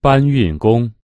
搬运工。